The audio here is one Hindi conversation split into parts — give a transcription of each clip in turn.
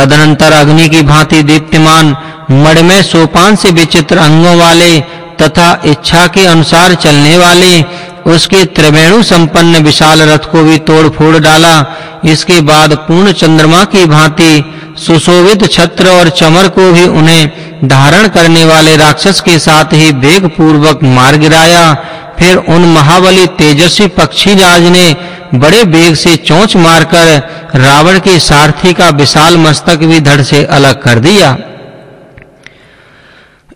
तदनंतर अग्नि की भांति दीप्तिमान मड़ में सोपान से विचित्र अंगों वाले तथा इच्छा के अनुसार चलने वाले उसके त्रिवेणु संपन्न विशाल रथ को भी तोड़ फोड़ डाला। इसके बाद पूर्ण चंद्रमा की भांति सुशोभित छत्र और चमर को भी उन्हें धारण करने वाले राक्षस के साथ ही वेग पूर्वक मार गिराया। फिर उन महाबली तेजस्वी पक्षी राज ने बड़े वेग से चोंच मारकर रावण के सारथी का विशाल मस्तक भी धड़ से अलग कर दिया।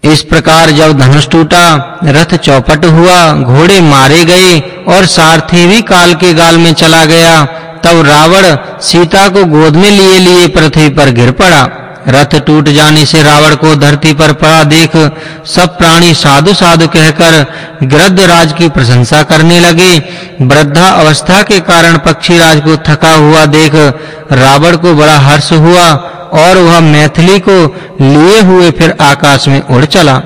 इस प्रकार जब धनुष टूटा, रथ चौपट हुआ, घोड़े मारे गए और सारथी भी काल के गाल में चला गया, तब रावण सीता को गोद में लिए लिए पृथ्वी पर गिर पड़ा। रथ टूट जाने से रावण को धरती पर पड़ा देख सब प्राणी साधु साधु कहकर गृद्धराज की प्रशंसा करने लगे। वृद्धा अवस्था के कारण पक्षी राज को थका हुआ देख रावण को बड़ा हर्ष हुआ और वह मैथिली को लिए हुए फिर आकाश में उड़ चला।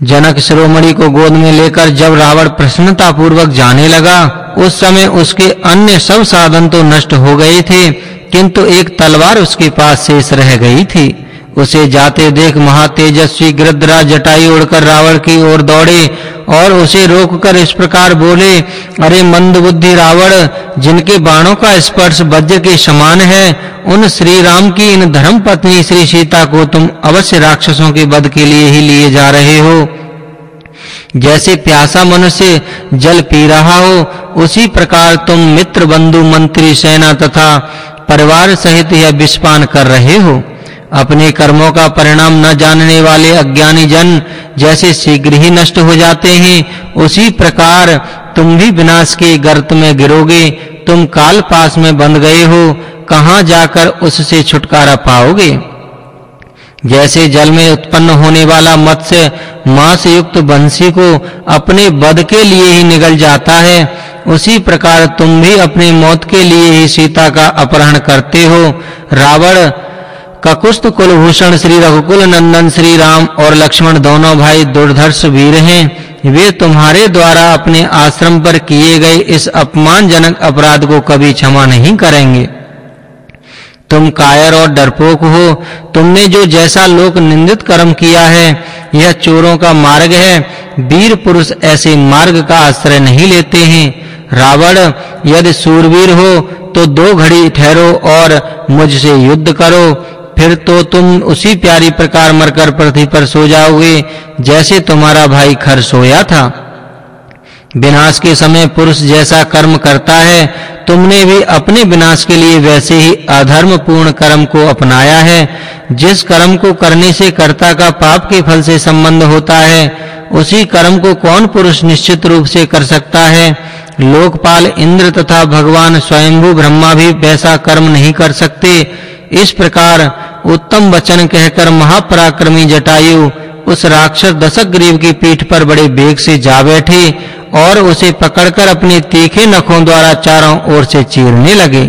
जनक शिरोमणि को गोद में लेकर जब रावण प्रसन्नता पूर्वक जाने लगा, उस समय उसके अन्य सब साधन तो नष्ट हो गए थे किंतु एक तलवार उसके पास शेष रह गई थी। उसे जाते देख महातेजस्वी गृद्धराज जटाई उड़कर रावण की ओर दौड़े और उसे रोककर इस प्रकार बोले, अरे मंदबुद्धि रावण, जिनके बाणों का स्पर्श वज्र के समान है, उन श्री राम की इन धर्म पत्नी श्री सीता को तुम अवश्य राक्षसों के वध के लिए ही लिए जा रहे हो। जैसे प्यासा मनुष्य जल पी रहा हो, उसी प्रकार तुम मित्र बंधु मंत्री सेना तथा परिवार सहित यह विषपान कर रहे हो। अपने कर्मों का परिणाम न जानने वाले अज्ञानी जन जैसे शीघ्र ही नष्ट हो जाते हैं, उसी प्रकार तुम भी विनाश के गर्त में गिरोगे, तुम काल पास में बंध गए हो, कहाँ जाकर उससे छुटकारा पाओगे? जैसे जल में उत्पन्न होने वाला मत्स्य मांस युक्त बंसी को अपने बद के लिए ही निगल जाता है उसी प्रकार तुम भी अपनी मौत के लिए ही सीता का अपहरण करते हो। रावण, ककुस्त कुलभूषण श्री रघुकुल नंदन, श्री राम और लक्ष्मण दोनों भाई दुर्धर्ष वीर हैं। वे तुम्हारे द्वारा अपने आश्रम पर किए गए इस अपमानजनक अपराध को कभी क्षमा नहीं करेंगे। तुम कायर और डरपोक हो। तुमने जो जैसा लोक निंदित कर्म किया है यह चोरों का मार्ग है, वीर पुरुष ऐसे मार्ग का आश्रय नहीं लेते हैं। रावण, यदि सूरवीर हो तो दो घड़ी ठहरो और मुझसे युद्ध करो। फिर तो तुम उसी प्यारी प्रकार मरकर पृथ्वी पर सो जाओगे, जैसे तुम्हारा भाई खर सोया था। विनाश के समय पुरुष जैसा कर्म करता है, तुमने भी अपने विनाश के लिए वैसे ही अधर्म पूर्ण कर्म को अपनाया है। जिस कर्म को करने से कर्ता का पाप के फल से संबंध होता है, उसी कर्म को कौन पुरुष निश्चित रूप से कर सकता है? लोकपाल इंद्र तथा भगवान स्वयंभू ब्रह्मा भी वैसा कर्म नहीं कर सकते। इस प्रकार उत्तम वचन कहकर महापराक्रमी जटायु उस राक्षस दशक ग्रीव की पीठ पर बड़े वेग से जा बैठे और उसे पकड़कर अपने तीखे नखों द्वारा चारों ओर से चीरने लगे।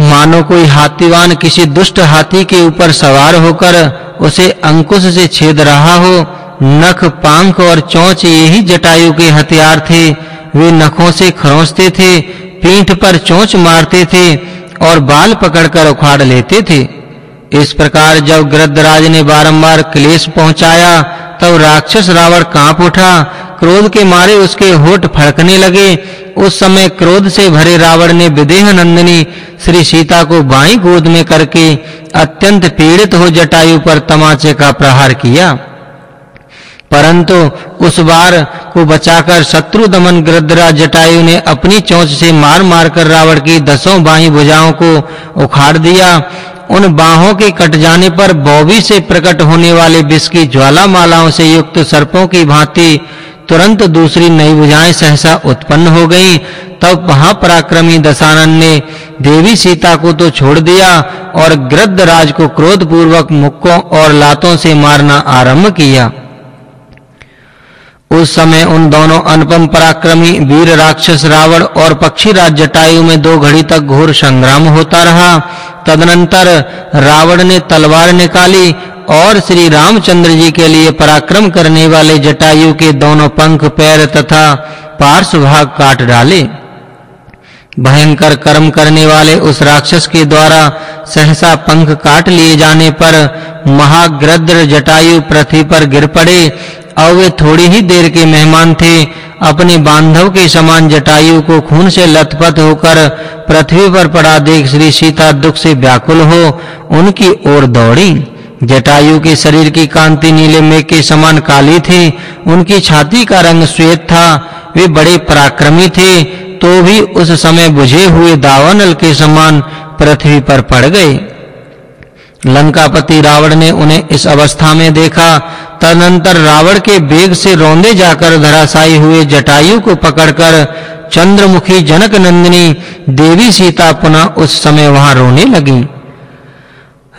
मानो कोई हाथीवान किसी दुष्ट हाथी के ऊपर सवार होकर उसे अंकुश से छेद रहा हो, नख, पांख और चोंच यही जटायु के हथियार थे। वे नखों से खरोंचते थे, पीठ पर चोंच मारते थे और बाल पकड़कर उखाड़ लेते थे। इस प्रकार जब गृद्धराज ने बारंबार क्लेश पहुँचाया, तब राक्षस रावण काँप उठा। क्रोध के मारे उसके होठ फड़कने लगे। उस समय क्रोध से भरे रावण ने विदेह नंदिनी श्री सीता को बाई गोद में करके अत्यंत पीड़ित हो जटायु पर तमाचे का प्रहार किया। परंतु उस बार को बचाकर शत्रु दमन गृद्धराज जटायु ने अपनी चोंच से मार-मार कर रावण की दसों बाई भुजाओं को उखाड़ दिया। उन बाहों के कट जाने पर बौवी से प्रकट होने वाले विष की ज्वालामालाओं से युक्त सर्पों की भांति तुरंत दूसरी नई बुझाएँ सहसा उत्पन्न हो गईं। तब महापराक्रमी दशानन ने देवी सीता को तो छोड़ दिया और गृद्धराज को क्रोध पूर्वक मुक्कों और लातों से मारना आरंभ किया। उस समय उन दोनों अनुपम पराक्रमी, वीर राक्षस रावण और पक्षी राज जटायु में दो घड़ी तक घोर संग्राम होता रहा। तदनंतर रावण ने तलवार निकाली और श्री रामचंद्र जी के लिए पराक्रम करने वाले जटायु के दोनों पंख, पैर तथा पार्श्व भाग काट डाले। भयंकर कर्म करने वाले उस राक्षस के द्वारा सहसा पंख काट लिए जाने पर महाग्रद्र जटायु पृथ्वी पर गिर पड़े। और वे थोड़ी ही देर के मेहमान थे। अपने बांधव के समान जटायु को खून से लथपथ होकर पृथ्वी पर पड़ा देख श्री सीता दुख से व्याकुल हो। उनकी ओर दौड़ी। जटायु के शरीर की कांति नीले मेघ के समान काली थी। उनकी छाती का रंग श्वेत था। वे बड़े पराक्रमी थे। तो भी उस समय बुझे हुए दावानल के समान पृथ्वी पर पड़ गए। लंकापति रावण ने उन्हें इस अवस्था में देखा, तदनंतर रावण के बेग से रोंदे जाकर धराशायी हुए जटायु को पकड़कर चंद्रमुखी जनक नंदिनी देवी सीता पुनः उस समय वहाँ रोने लगी।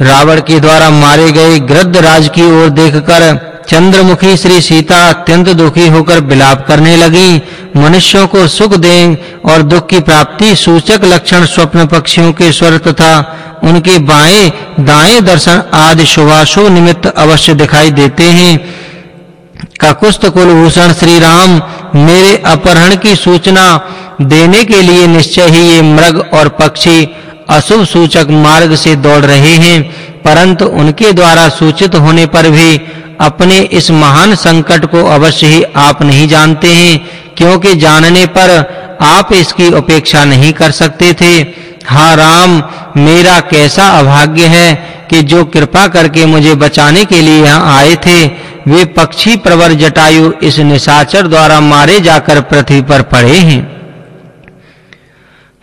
रावण के द्वारा मारे गए गृद्ध राज की ओर देखकर चंद्रमुखी श्री सीता अत्यंत दुखी होकर विलाप करने लगी। मनुष्यों को सुख दें और दुख की प्राप्ति सूचक लक्षण स्वप्न पक्षियों के स्वर तथा उनके बाएँ, दाएँ दर्शन आदि शुभाशुभ निमित्त अवश्य दिखाई देते हैं। ककुस्त कुलभूषण श्री राम, मेरे अपहरण की सूचना देने के लिए निश्चय ही ये मृग और पक्षी अशुभ सूचक मार्ग से दौड़ रहे हैं, परंतु उनके द्वारा सूचित होने पर भी अपने इस महान संकट को अवश्य ही आप नहीं जानते हैं, क्योंकि जानने पर आप इसकी उपेक्षा नहीं कर सकते थे। हा, राम, मेरा कैसा अभाग्य है कि जो कृपा करके मुझे बचाने के लिए यहाँ आए थे, वे पक्षी प्रवर जटायु इस निशाचर द्वारा मारे जाकर पृथ्वी पर पड़े हैं।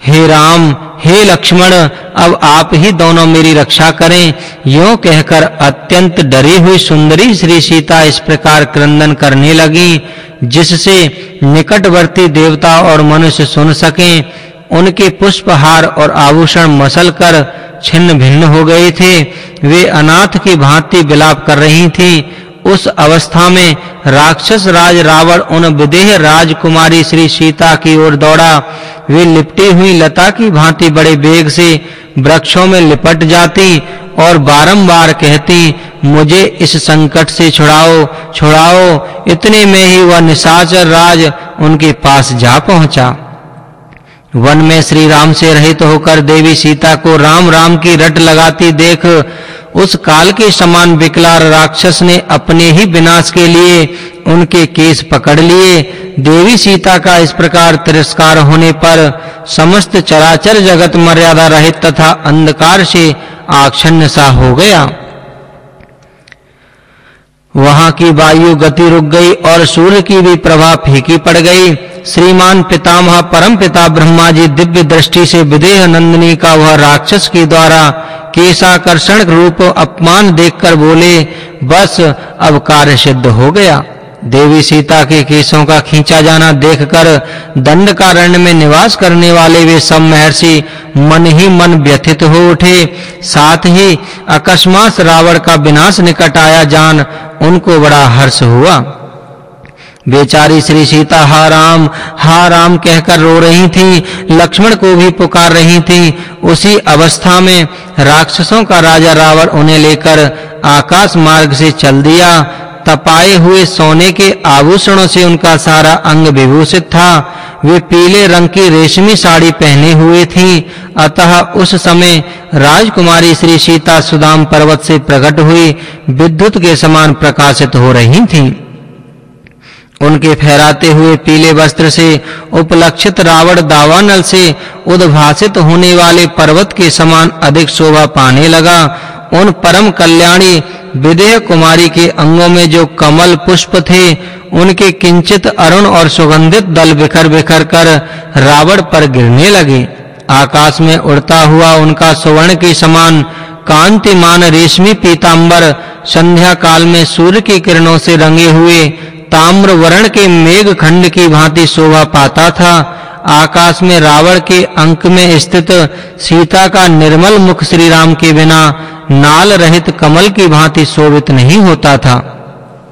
हे राम, हे लक्ष्मण, अब आप ही दोनों मेरी रक्षा करें। यूँ कहकर अत्यंत डरी हुई सुंदरी श्री सीता इस प्रकार क्रंदन करने लगी, जिससे निकटवर्ती देवता और मनुष्य सुन सकें। उनके पुष्पहार और आभूषण मसल कर छिन्न भिन्न हो गए थे। वे अनाथ की भांति विलाप कर रही थीं उस अवस्था में राक्षस राज रावण उन विदेह राजकुमारी श्री सीता की ओर दौड़ा। वे लिपटी हुई लता की भांति बड़े वेग से वृक्षों में लिपट जाती और बारंबार कहती, मुझे इस संकट से छुड़ाओ छुड़ाओ। इतने में ही वह निशाचर राज उनके पास जा पहुँचा। वन में श्री राम से रहित होकर देवी सीता को राम राम की रट लगाती देख उस काल के समान विकलार राक्षस ने अपने ही विनाश के लिए उनके केस पकड़ लिए। देवी सीता का इस प्रकार तिरस्कार होने पर समस्त चराचर जगत मर्यादा रहित तथा अंधकार से आक्षण्य सा हो गया। वहाँ की वायु गति रुक गई और सूर्य की भी प्रभा फीकी पड़ गई। श्रीमान पितामह परम पिता ब्रह्मा जी दिव्य दृष्टि से विदेह नंदिनी का वह राक्षस के द्वारा केशाकर्षण रूप अपमान देखकर बोले, बस, अब कार्य सिद्ध हो गया। देवी सीता के केशों का खींचा जाना देखकर दंडकारण्य में निवास करने वाले वे सब महर्षि मन ही मन व्यथित हो उठे। साथ ही अकस्मात रावण का विनाश निकट आया जान उनको बड़ा हर्ष हुआ। बेचारी श्री सीता हा राम हा राम कहकर रो रही थी, लक्ष्मण को भी पुकार रही थी। उसी अवस्था में राक्षसों का राजा रावण उन्हें लेकर आकाश मार्ग से चल दिया। तपाए हुए सोने के आभूषणों से उनका सारा अंग विभूषित था। वे पीले रंग की रेशमी साड़ी पहने हुए थी। अतः उस समय राजकुमारी श्री सीता सुदाम पर्वत से प्रकट हुई, विद्युत के समान प्रकाशित हो रही थीं। उनके फहराते हुए पीले वस्त्र से, उपलक्षित रावण दावानल से उद्भासित होने वाले पर्वत के समान अधिक शोभा पाने लगा। उन परम कल्याणी विदेह कुमारी के अंगों में जो कमल पुष्प थे, उनके किंचित अरुण और सुगंधित दल बिखर बिखर कर रावण पर गिरने लगे। आकाश में उड़ता हुआ उनका सुवर्ण के समान कांतिमान रेशमी पीतांबर संध्या काल में सूर्य की किरणों से रंगे हुए ताम्र वर्ण के मेघ खंड की भांति शोभा पाता था। आकाश में रावण के अंक में स्थित सीता का निर्मल मुख श्री राम के बिना नाल रहित कमल की भांति शोभित नहीं होता था।